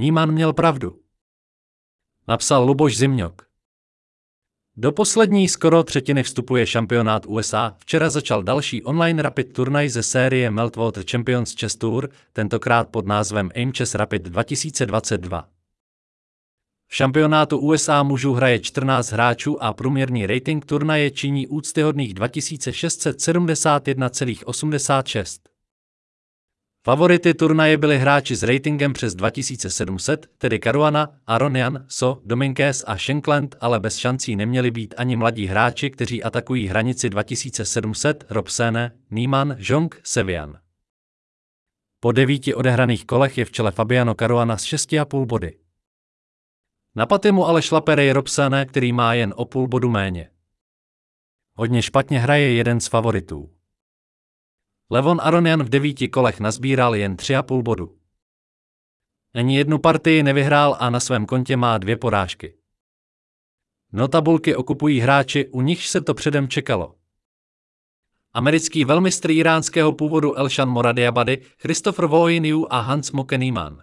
Níman měl pravdu. Napsal Luboš Zimňok. Do poslední skoro třetiny vstupuje šampionát USA. Včera začal další online Rapid turnaj ze série Meltwater Champions Chess Tour, tentokrát pod názvem Aim Chess Rapid 2022. V šampionátu USA mužů hraje 14 hráčů a průměrný rating turnaje činí úctyhodných 2671,86. Favority turnaje byli hráči s ratingem přes 2700, tedy Caruana, Aronian, So, Dominguez a Shankland, ale bez šancí neměli být ani mladí hráči, kteří atakují hranici 2700, Robsene, Niemann, Jong, Sevian. Po devíti odehraných kolech je v čele Fabiano Caruana s 6,5 body. Na paty mu ale šlape Ray Robsene, který má jen o půl bodu méně. Hodně špatně hraje jeden z favoritů. Levon Aronian v devíti kolech nazbíral jen 3,5 bodu. Ani jednu partii nevyhrál a na svém kontě má dvě porážky. No tabulky okupují hráči, u nichž se to předem čekalo. Americký velmistr iránského původu Elšan Moradiabady, Christopher Vojniu a Hans Mokeniman.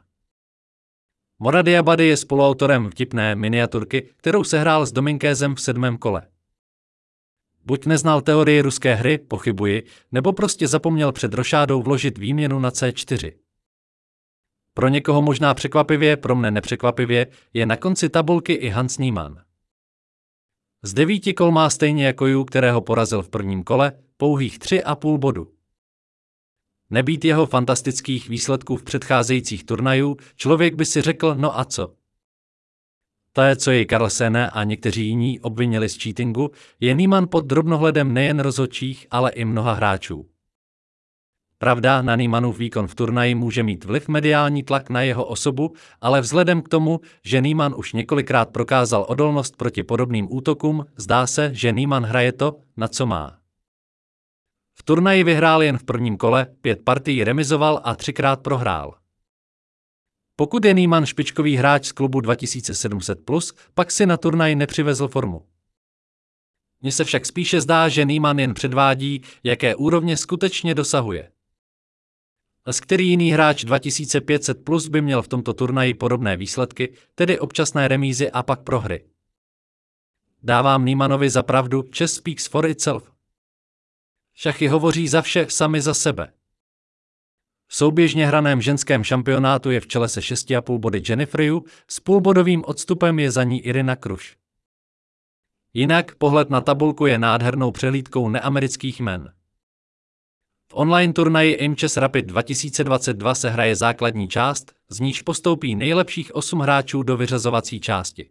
Moradiabady je spoluautorem vtipné miniaturky, kterou sehrál s Dominkézem v sedmém kole. Buď neznal teorii ruské hry, pochybuji, nebo prostě zapomněl před rošádou vložit výměnu na C4. Pro někoho možná překvapivě, pro mne nepřekvapivě, je na konci tabulky i Hans Niemann. Z devíti kol má stejně jako Ju, kterého porazil v prvním kole, pouhých tři a půl bodu. Nebýt jeho fantastických výsledků v předcházejících turnajů, člověk by si řekl, no a co? Té, co jej Carlsene a někteří jiní obvinili z cheatingu, je Niemann pod drobnohledem nejen rozhodčích, ale i mnoha hráčů. Pravda, na Niemannův výkon v turnaji může mít vliv mediální tlak na jeho osobu, ale vzhledem k tomu, že Niemann už několikrát prokázal odolnost proti podobným útokům, zdá se, že Niemann hraje to, na co má. V turnaji vyhrál jen v prvním kole, pět partií remizoval a třikrát prohrál. Pokud je Nýman špičkový hráč z klubu 2700+, pak si na turnaj nepřivezl formu. Mně se však spíše zdá, že Nýman jen předvádí, jaké úrovně skutečně dosahuje. S který jiný hráč 2500 plus by měl v tomto turnaji podobné výsledky, tedy občasné remízy a pak prohry. Dávám Nýmanovi za pravdu, chess speaks for itself. Šachy hovoří za vše sami za sebe. V souběžně hraném ženském šampionátu je v čele se 6,5 body Jennifer Yu, s půlbodovým odstupem je za ní Irina Kruš. Jinak pohled na tabulku je nádhernou přehlídkou neamerických men. V online turnaji Aim Chess Rapid 2022 se hraje základní část, z níž postoupí nejlepších 8 hráčů do vyřazovací části.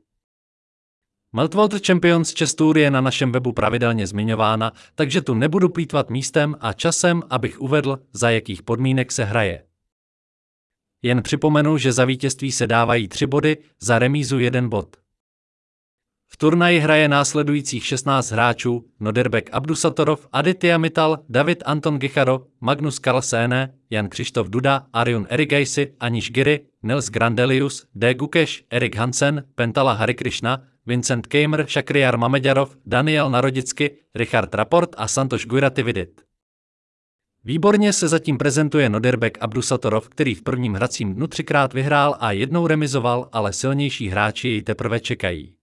Meltwater Champions Chess Tour je na našem webu pravidelně zmiňována, takže tu nebudu plítvat místem a časem, abych uvedl, za jakých podmínek se hraje. Jen připomenu, že za vítězství se dávají 3 body, za remízu 1 bod. V turnaji hraje následujících 16 hráčů Noderbek Abdusatorov, Aditya Mital, David Anton Gicharo, Magnus Carlsene, Jan Krištof Duda, Arion Erigaisi, Anish Giri, Nils Grandelius, D. Gukeš, Erik Hansen, Pentala Harikrishna, Vincent Keimer, Šakriar Mameďarov, Daniel Narodicky, Richard Raport a Santoš Vidit. Výborně se zatím prezentuje Noderbek Abdusatorov, který v prvním hracím dnu třikrát vyhrál a jednou remizoval, ale silnější hráči jej teprve čekají.